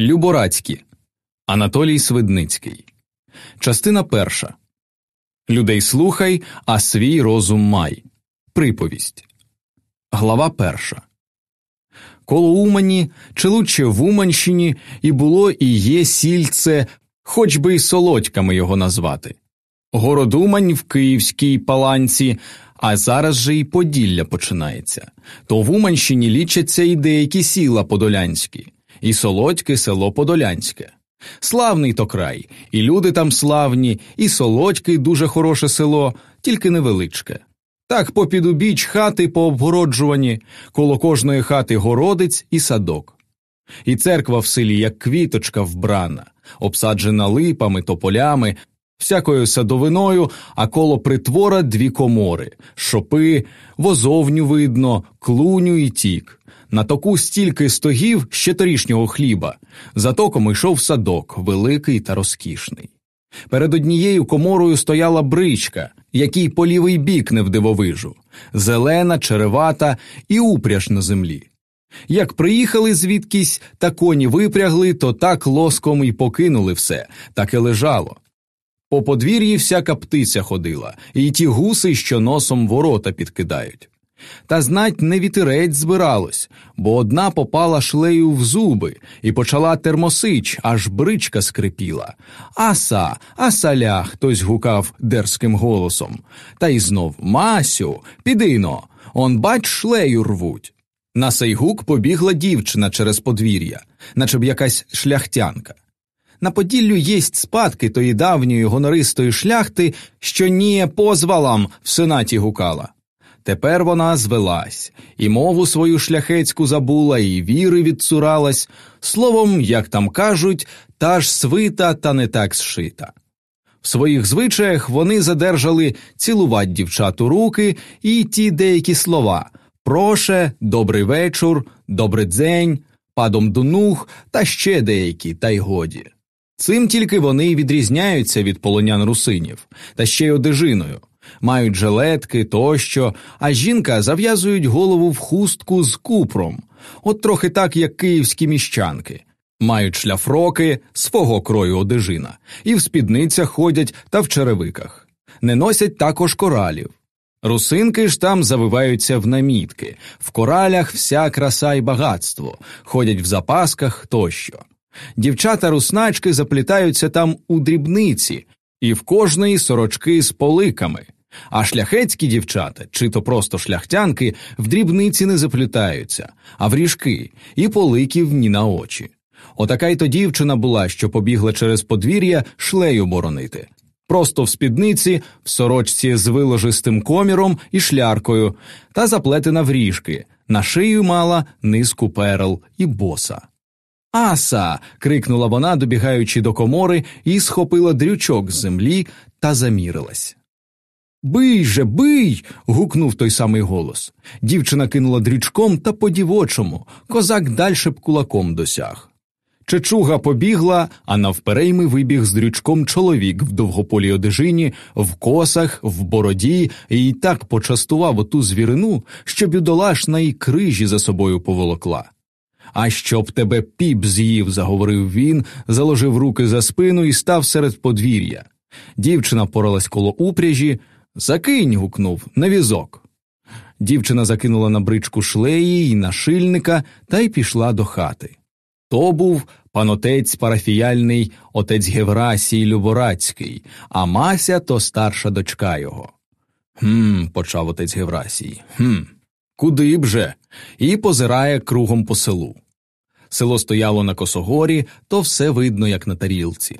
Люборацькі Анатолій Свидницький. Частина перша. Людей слухай, а свій розум май. Приповість. Глава перша. Коло Умані, чи лучше в Уманщині, і було і є сільце, хоч би й солодьками його назвати. Город Умань в Київській паланці, а зараз же й Поділля починається. То в Уманщині лічаться і деякі сіла подолянські і солодьке село Подолянське. Славний то край, і люди там славні, і солодьке дуже хороше село, тільки невеличке. Так попід убіч хати пообгороджувані, коло кожної хати городець і садок. І церква в селі, як квіточка вбрана, обсаджена липами, тополями, всякою садовиною, а коло притвора дві комори, шопи, возовню видно, клуню і тік. На току стільки стогів ще торішнього хліба, за током йшов садок, великий та розкішний. Перед однією коморою стояла бричка, який по лівий бік не вдивовижу, зелена, черевата і упряж на землі. Як приїхали звідкись та коні випрягли, то так лоском і покинули все, так і лежало. По подвір'ї всяка птиця ходила, і ті гуси, що носом ворота підкидають. Та знать не вітерець збиралось, бо одна попала шлею в зуби і почала термосич, аж бричка скрипіла. Аса, асаля, хтось гукав дерзким голосом. Та й знов Масю, підино, он бач, шлею рвуть. На сей гук побігла дівчина через подвір'я, наче б якась шляхтянка. На Поділлю єсть спадки тої давньої гонористої шляхти, що ніє позвалам в сенаті гукала. Тепер вона звелась, і мову свою шляхецьку забула, і віри відцуралась, словом, як там кажуть, та ж свита, та не так зшита. В своїх звичаях вони задержали цілувать дівчату руки і ті деякі слова проше, добрий вечір, добрий дзень, падом дунух та ще деякі, та й годі. Цим тільки вони й відрізняються від полонян русинів, та ще й одежиною мають жилетки тощо, а жінка зав'язують голову в хустку з купром, от трохи так, як київські міщанки. Мають шляфроки свого крою одежина, і в спідницях ходять та в черевиках, не носять також коралів. Русинки ж там завиваються в намітки, в коралях вся краса й багатство, ходять в запасках тощо. Дівчата русначки заплітаються там у дрібниці, і в кожної сорочки з поликами. А шляхетські дівчата, чи то просто шляхтянки, в дрібниці не заплітаються, а в ріжки, і поликів ні на очі. Отака й то дівчина була, що побігла через подвір'я шлею боронити. Просто в спідниці, в сорочці з виложистим коміром і шляркою, та заплетена в ріжки, на шию мала низку перел і боса. Аса. крикнула вона, добігаючи до комори, і схопила дрючок з землі та замірилась. Бий же, бий. гукнув той самий голос. Дівчина кинула дрючком та по дівочому, козак дальше б кулаком досяг. Чечуга побігла, а навперейми вибіг з дрючком чоловік в довгополій одежині, в косах, в бороді, і так почастував оту звірину, що бідолашна й крижі за собою поволокла. А щоб тебе піп з'їв, заговорив він, заложив руки за спину і став серед подвір'я. Дівчина поралась коло упряжі, Закинь. гукнув, на візок. Дівчина закинула на бричку шлеї й нашильника та й пішла до хати. То був панотець парафіяльний отець Геврасій Люборацький, а Мася то старша дочка його. Хм, почав отець Геврасій. Хм, куди б же? І позирає кругом по селу. Село стояло на косогорі, то все видно, як на тарілці.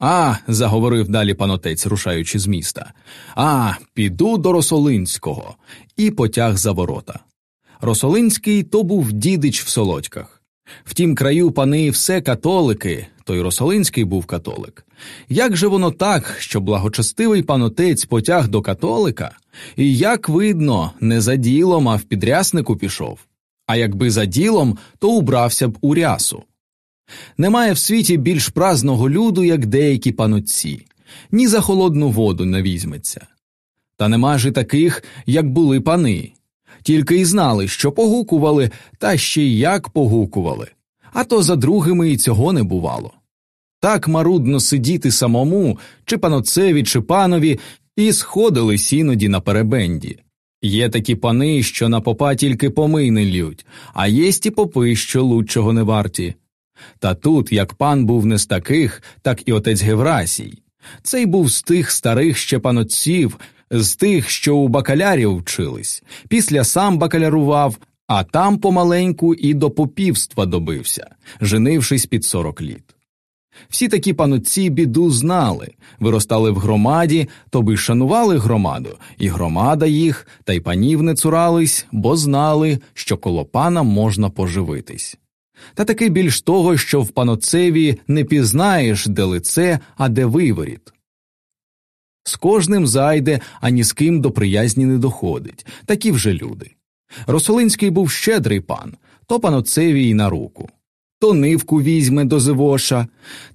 А, заговорив далі панотець, рушаючи з міста. А, піду до Росолинського, і потяг за ворота. Росолинський то був дідич в солодьках. В тім краю пани все католики, той Росолинський був католик. Як же воно так, що благочестивий панотець потяг до католика, і як видно, не за ділом, а в підряснику пішов, а якби за ділом, то убрався б у рясу. Немає в світі більш празного люду, як деякі панотці, ні за холодну воду не візьметься. Та нема ж і таких, як були пани, тільки й знали, що погукували, та ще й як погукували. а то за другими і цього не бувало. Так марудно сидіти самому, чи паноцеві, чи панові, і сходились іноді на перебенді. Є такі пани, що на попа тільки помий не лють, а є ті попи, що лучшого не варті. Та тут, як пан був не з таких, так і отець Геврасій. Цей був з тих старих ще панотців, з тих, що у бакалярів вчились, після сам бакалярував, а там помаленьку і до попівства добився, женившись під сорок літ. Всі такі панотці біду знали, виростали в громаді, то би шанували громаду, і громада їх, та й панів не цурались, бо знали, що коло пана можна поживитись. Та таки більш того, що в паноцеві не пізнаєш, де лице, а де виворіт. З кожним зайде, а ні з ким до приязні не доходить, такі вже люди. Росолинський був щедрий пан, то паноцеві й на руку. То нивку візьме до Зивоша,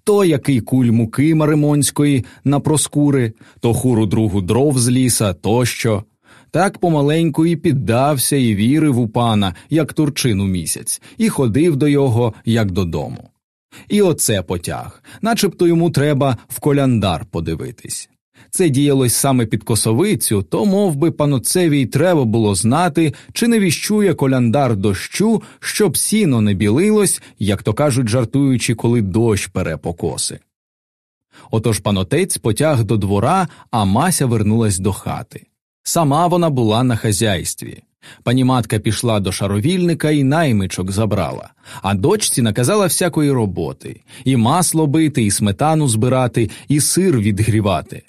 то який куль муки маримонської на проскури, то хуру другу дров з ліса тощо. Так помаленьку і піддався, і вірив у пана, як турчину місяць, і ходив до його, як додому. І оце потяг, начебто йому треба в коляндар подивитись. Це діялось саме під косовицю, то мов би, паноцеві й треба було знати, чи не віщує коляндар дощу, щоб сіно не білилось, як то кажуть, жартуючи, коли дощ пере покоси. Отож панотець потяг до двора, а Мася вернулась до хати. Сама вона була на хазяйстві. Пані матка пішла до шаровільника і наймичок забрала, а дочці наказала всякої роботи і масло бити, і сметану збирати, і сир відгрівати.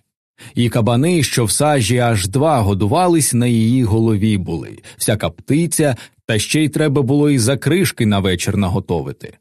І кабани, що в сажі аж два годувались, на її голові були, всяка птиця, та ще й треба було і закришки на вечір наготовити.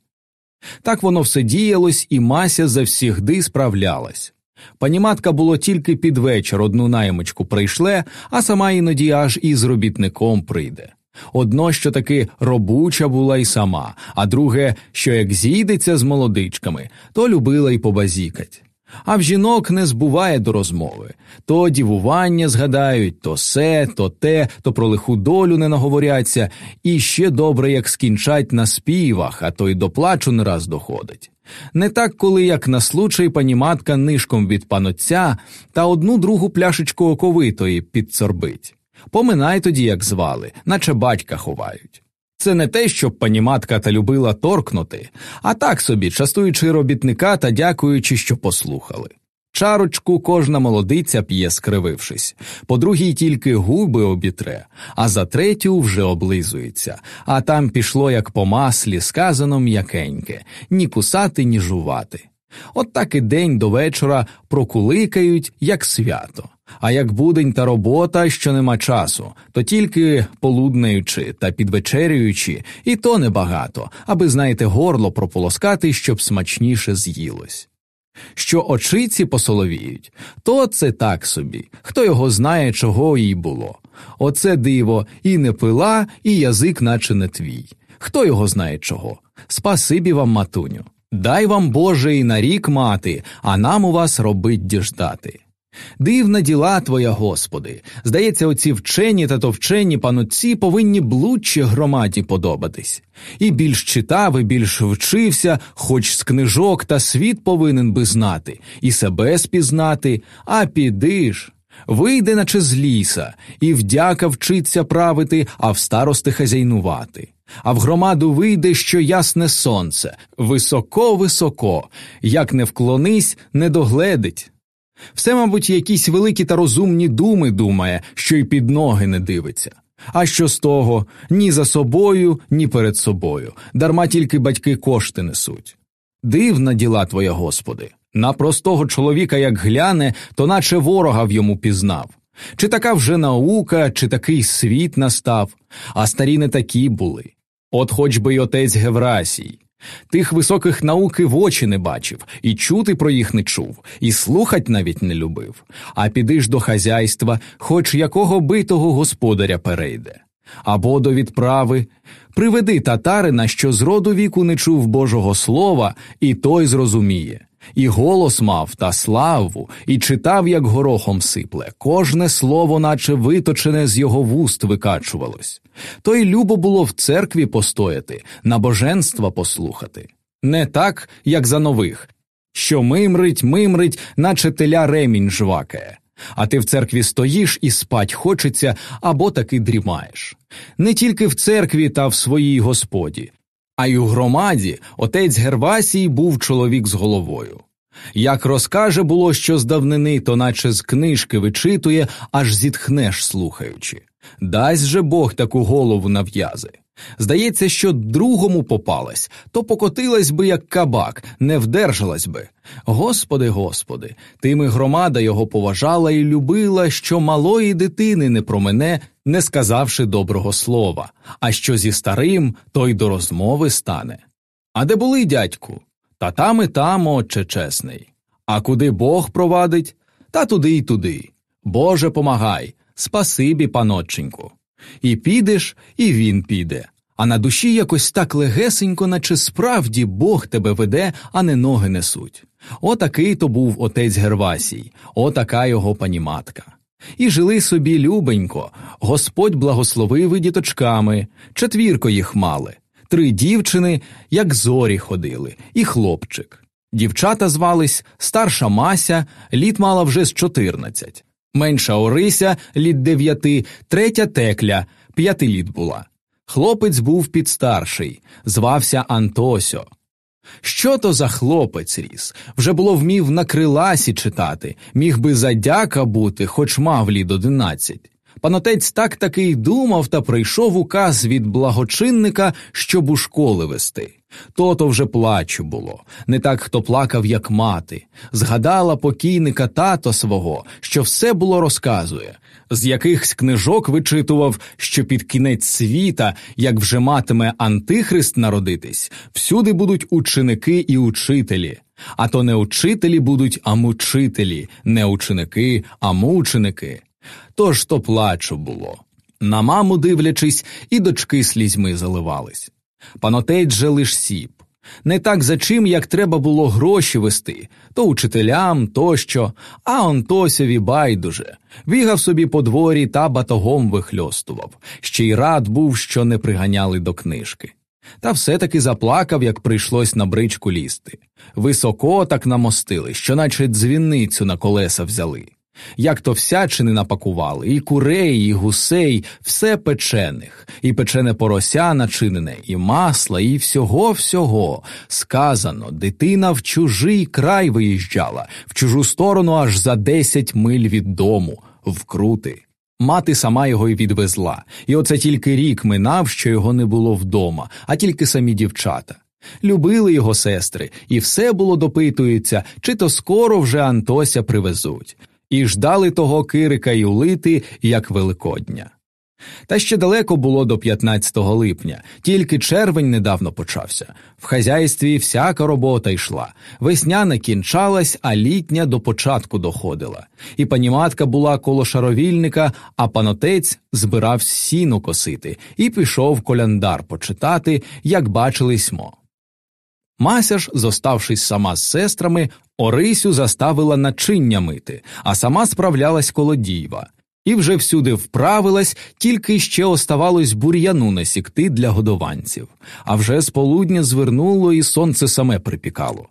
Так воно все діялось, і Мася завсігди справлялась. Паніматка було тільки під вечір одну наймичку прийшле, а сама іноді аж із робітником прийде. Одно, що таки робуча була й сама, а друге, що як зійдеться з молодичками, то любила й побазікать. А в жінок не збуває до розмови то дівування згадають, то се, то те, то про лиху долю не наговоряться, і ще добре, як скінчать на співах, а то й до плачу не раз доходить. Не так, коли як на случай пані матка нишком від панотця та одну другу пляшечку оковитої підцорбить. Поминай тоді, як звали, наче батька ховають. Це не те, щоб пані матка та любила торкнути, а так собі, частуючи робітника та дякуючи, що послухали. Чарочку кожна молодиця п'є, скривившись, по другій тільки губи обітре, а за третю вже облизується, а там пішло, як по маслі, сказано м'якеньке ні кусати, ні жувати. От так і день до вечора прокуликають, як свято. А як будень та робота, що нема часу, то тільки полуднеючи та підвечерюючи, і то небагато, аби, знаєте, горло прополоскати, щоб смачніше з'їлось. Що очиці посоловіють, то це так собі, хто його знає, чого їй було. Оце диво, і не пила, і язик, наче не твій. Хто його знає чого? Спасибі вам, матуню. Дай вам Боже і на рік мати, а нам у вас робить діждати. Дивна діла твоя, Господи. Здається, оці вчені та товчені панотці повинні блудче громаді подобатись. І більш читав, і більш вчився, хоч з книжок та світ повинен би знати, і себе спізнати, а піди ж. Вийде, наче з ліса, і вдяка вчиться правити, а в старости хазяйнувати. А в громаду вийде, що ясне сонце, високо, високо, як не вклонись, не догледить. Все, мабуть, якісь великі та розумні думи думає, що й під ноги не дивиться. А що з того ні за собою, ні перед собою, дарма тільки батьки кошти несуть. Дивна діла твоя, Господи, на простого чоловіка, як гляне, то наче ворога в йому пізнав. Чи така вже наука, чи такий світ настав, а старі не такі були. От хоч би й отець Геврасій. Тих високих науки в очі не бачив, і чути про їх не чув, і слухать навіть не любив. А піди ж до хазяйства, хоч якого битого господаря перейде. Або до відправи приведи татарина, що з роду віку не чув Божого слова, і той зрозуміє і голос мав та славу, і читав, як горохом сипле, кожне слово, наче виточене з його вуст викачувалось. То й любо було в церкві постояти, набоженства послухати. Не так, як за нових, що мимрить, мимрить, наче теля ремінь жвакає. А ти в церкві стоїш і спать хочеться або таки дрімаєш. Не тільки в церкві та в своїй господі, а й у громаді отець Гервасій був чоловік з головою. Як розкаже було, що з давнини, то наче з книжки вичитує, аж зітхнеш слухаючи. Дасть же Бог таку голову нав'язи. Здається, що другому попалась, то покотилась би, як кабак, не вдержалась би. Господи, Господи, тими громада його поважала і любила, що малої дитини не промене, не сказавши доброго слова, а що зі старим, той до розмови стане. А де були, дядьку? Та там і там, отче чесний. А куди Бог провадить, та туди й туди. Боже помагай, спасибі, панотченьку. І підеш, і він піде. А на душі якось так легесенько, наче справді Бог тебе веде, а не ноги несуть. Отакий то був отець Гервасій, отака його паніматка. І жили собі любенько, Господь благословив і діточками, четвірко їх мали, три дівчини, як зорі ходили, і хлопчик. Дівчата звались старша Мася, літ мала вже з чотирнадцять, менша Орися літ дев'яти, третя текля, п'яти літ була. Хлопець був підстарший, звався Антосьо. Що то за хлопець ріс? Вже було вмів на криласі читати, міг би задяка бути, хоч мав літ одинадцять. Панотець так таки й думав та прийшов указ від благочинника, щоб у школи вести. То-то вже плачу було, не так хто плакав, як мати. Згадала покійника тато свого, що все було розказує, з якихось книжок вичитував, що під кінець світа, як вже матиме Антихрист народитись, всюди будуть ученики і учителі. А то не учителі будуть, а мучителі, не ученики, а мученики. Тож то плачу було. На маму дивлячись, і дочки слізьми заливались. Панотець же лиш сіп. Не так за чим, як треба було гроші вести, то учителям, тощо, а Антосеві байдуже. Бігав собі по дворі та батогом вихльостував, ще й рад був, що не приганяли до книжки. Та все таки заплакав, як прийшлось на бричку лізти. Високо так намостили, що наче дзвіницю на колеса взяли як то всячини напакували, і курей, і гусей, все печених, і печене порося начинене, і масла, і всього всього. Сказано, дитина в чужий край виїжджала, в чужу сторону аж за десять миль від дому, вкрути. Мати сама його й відвезла, і оце тільки рік минав, що його не було вдома, а тільки самі дівчата. Любили його сестри, і все було допитується, чи то скоро вже Антося привезуть і ждали того Кирика й улити, як Великодня. Та ще далеко було до 15 липня, тільки червень недавно почався. В хазяйстві всяка робота йшла, весняна кінчалась, а літня до початку доходила. І паніматка була коло шаровільника, а панотець збирав сіну косити і пішов коляндар почитати, як бачились мо. Мася ж, зоставшись сама з сестрами, Орисю заставила начиння мити, а сама справлялась коло дійва. І вже всюди вправилась, тільки ще оставалось бур'яну насікти для годованців, а вже з полудня звернуло і сонце саме припікало.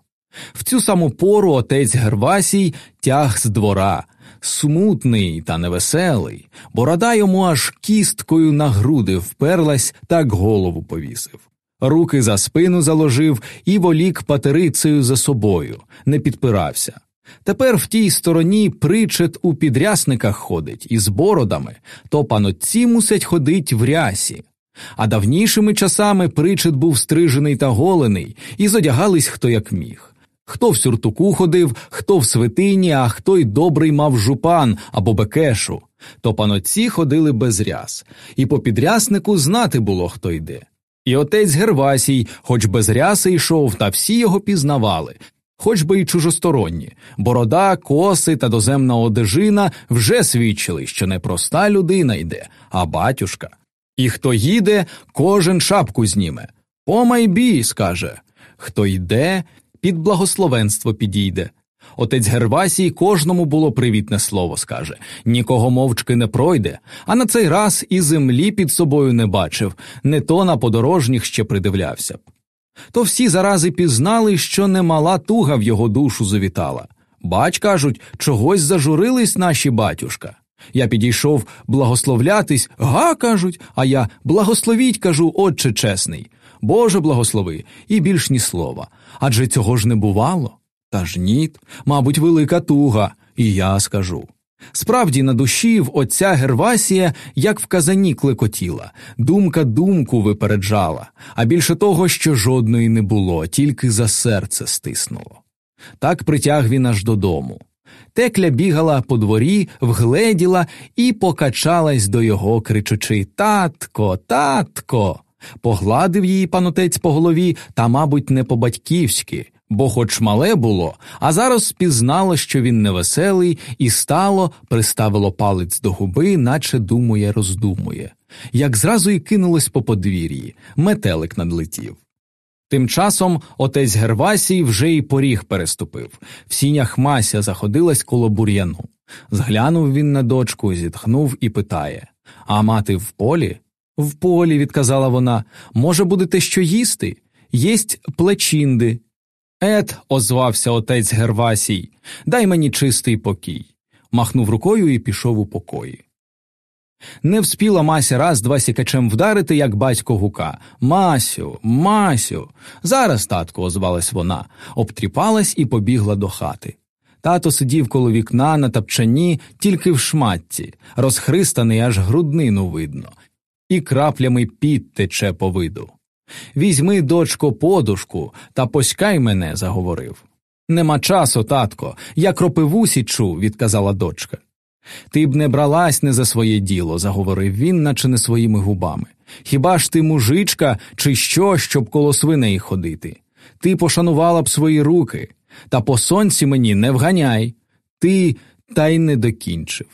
В цю саму пору отець Гервасій тяг з двора, смутний та невеселий, борода йому аж кісткою на груди вперлась, так голову повісив руки за спину заложив і волік патерицею за собою, не підпирався. Тепер в тій стороні причет у підрясниках ходить із бородами, то панотці мусять ходить в рясі. А давнішими часами причет був стрижений та голений, і зодягались хто як міг. Хто в сюртуку ходив, хто в свитині, а хто й добрий мав жупан або бекешу, то панотці ходили без ряс, і по підряснику знати було, хто йде. І отець Гервасій, хоч без ряси йшов, та всі його пізнавали, хоч би й чужосторонні, борода, коси та доземна одежина вже свідчили, що не проста людина йде, а батюшка. І хто їде, кожен шапку зніме. Помайбій, скаже. Хто йде, під благословенство підійде. Отець Гервасій кожному було привітне слово скаже нікого мовчки не пройде, а на цей раз і землі під собою не бачив, не то на подорожніх ще придивлявся б. То всі зарази пізнали, що немала туга в його душу завітала. Бач, кажуть, чогось зажурились наші батюшка. Я підійшов благословлятись, га, кажуть, а я благословіть, кажу, отче чесний. Боже благослови, і більш ні слова. Адже цього ж не бувало. Та ж ніт, мабуть, велика туга, і я скажу. Справді на душі в отця Гервасія, як в казані клекотіла, думка думку випереджала, а більше того, що жодної не було, тільки за серце стиснуло. Так притяг він аж додому. Текля бігала по дворі, вгледіла і покачалась до його, кричучи Татко, татко. Погладив її панотець по голові, та, мабуть, не по батьківськи, бо хоч мале було, а зараз спізнало, що він невеселий, і стало, приставило палець до губи, наче думає, роздумує. Як зразу й кинулось по подвір'ї, метелик надлетів. Тим часом отець Гервасій вже й поріг переступив, в сінях Мася заходилась коло бур'яну. Зглянув він на дочку, зітхнув і питає А мати в полі? В полі, відказала вона, може, будете що їсти? Єсть плечінди. Ет, озвався отець Гервасій, дай мені чистий покій. Махнув рукою і пішов у покої. Не вспіла Мася раз два сікачем вдарити, як батько гука. Масю, Масю. Зараз, татко, озвалась вона, обтріпалась і побігла до хати. Тато сидів коло вікна на тапчані, тільки в шматці, розхристаний аж груднину видно, і краплями під тече по виду. Візьми, дочко, подушку та поськай мене, заговорив. Нема часу, татко, я кропиву січу, відказала дочка. Ти б не бралась не за своє діло, заговорив він, наче не своїми губами. Хіба ж ти мужичка, чи що, щоб коло свиней ходити? Ти пошанувала б свої руки, та по сонці мені не вганяй. Ти та й не докінчив.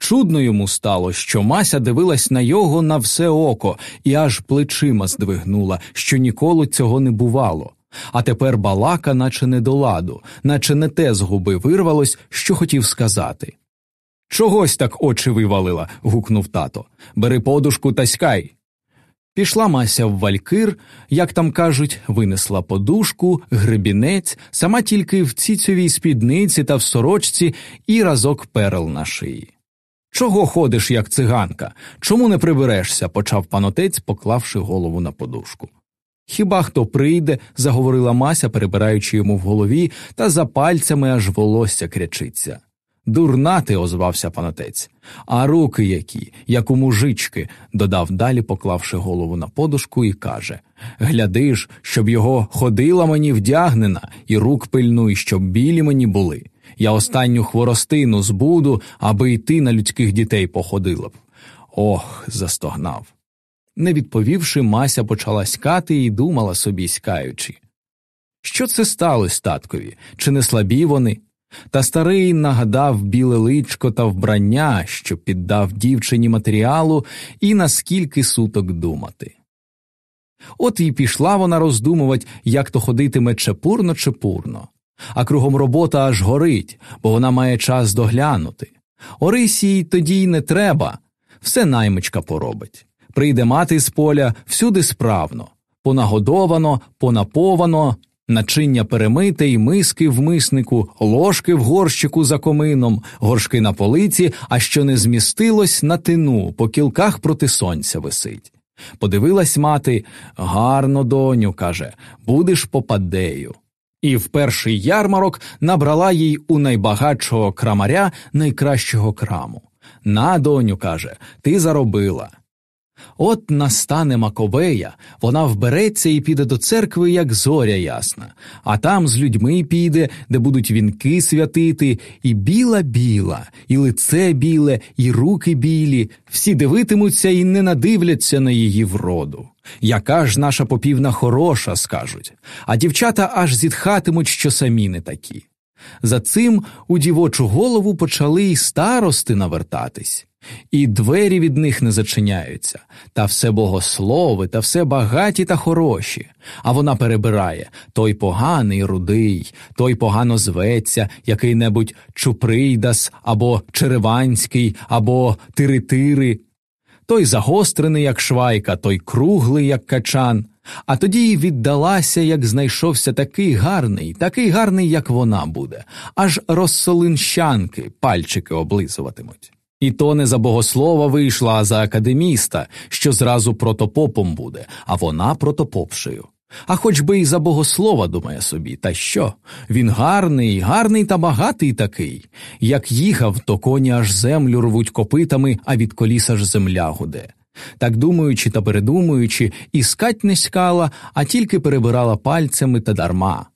Чудно йому стало, що Мася дивилась на його на все око і аж плечима здвигнула, що ніколи цього не бувало. А тепер балака, наче не до ладу, наче не те з губи вирвалось, що хотів сказати. Чогось так очі вивалила. гукнув тато. Бери подушку та скай. Пішла Мася в валькир, як там кажуть, винесла подушку, гребінець, сама тільки в ціцьовій спідниці та в сорочці і разок перел на шиї. Чого ходиш, як циганка? Чому не приберешся? почав панотець, поклавши голову на подушку. Хіба хто прийде, заговорила Мася, перебираючи йому в голові, та за пальцями аж волосся крячиться. Дурна ти, озвався панотець, а руки які, як у мужички, додав далі, поклавши голову на подушку, і каже Гляди ж, щоб його ходила мені вдягнена, і рук пильнуй, щоб білі мені були. Я останню хворостину збуду, аби й ти на людських дітей походила б. Ох, застогнав. Не відповівши, Мася почала скати і думала собі, скаючи. Що це сталося таткові? Чи не слабі вони? Та старий нагадав біле личко та вбрання, що піддав дівчині матеріалу і наскільки суток думати. От і пішла вона роздумувати, як то ходитиме чепурно чепурно, а кругом робота аж горить, бо вона має час доглянути. Орисі тоді й не треба, все наймичка поробить. Прийде мати з поля всюди справно, понагодовано, понаповано, начиння перемите й миски в миснику, ложки в горщику за комином, горшки на полиці, а що не змістилось на тину, по кілках проти сонця висить. Подивилась мати гарно, доню, каже, будеш попадею. І в перший ярмарок набрала їй у найбагатшого крамаря найкращого краму. На, доню, каже, ти заробила. От настане Маковея, вона вбереться і піде до церкви, як зоря ясна, а там з людьми піде, де будуть вінки святити, і біла біла, і лице біле, і руки білі, всі дивитимуться і не надивляться на її вроду. Яка ж наша попівна хороша, скажуть, а дівчата аж зітхатимуть, що самі не такі. За цим у дівочу голову почали й старости навертатись, і двері від них не зачиняються, та все богослови, та все багаті та хороші. А вона перебирає той поганий рудий, той погано зветься, який небудь Чуприйдас, або Череванський, або Тиритири. Той загострений, як швайка, той круглий, як качан. А тоді й віддалася, як знайшовся такий гарний, такий гарний, як вона буде, аж розсолинщанки пальчики облизуватимуть. І то не за богослова вийшла, а за академіста, що зразу протопопом буде, а вона протопопшею. А хоч би й за богослова, думає собі, та що? Він гарний, гарний та багатий такий. Як їхав, то коні аж землю рвуть копитами, а від коліса ж земля гуде. Так думаючи та передумуючи, іскать не скала, а тільки перебирала пальцями та дарма.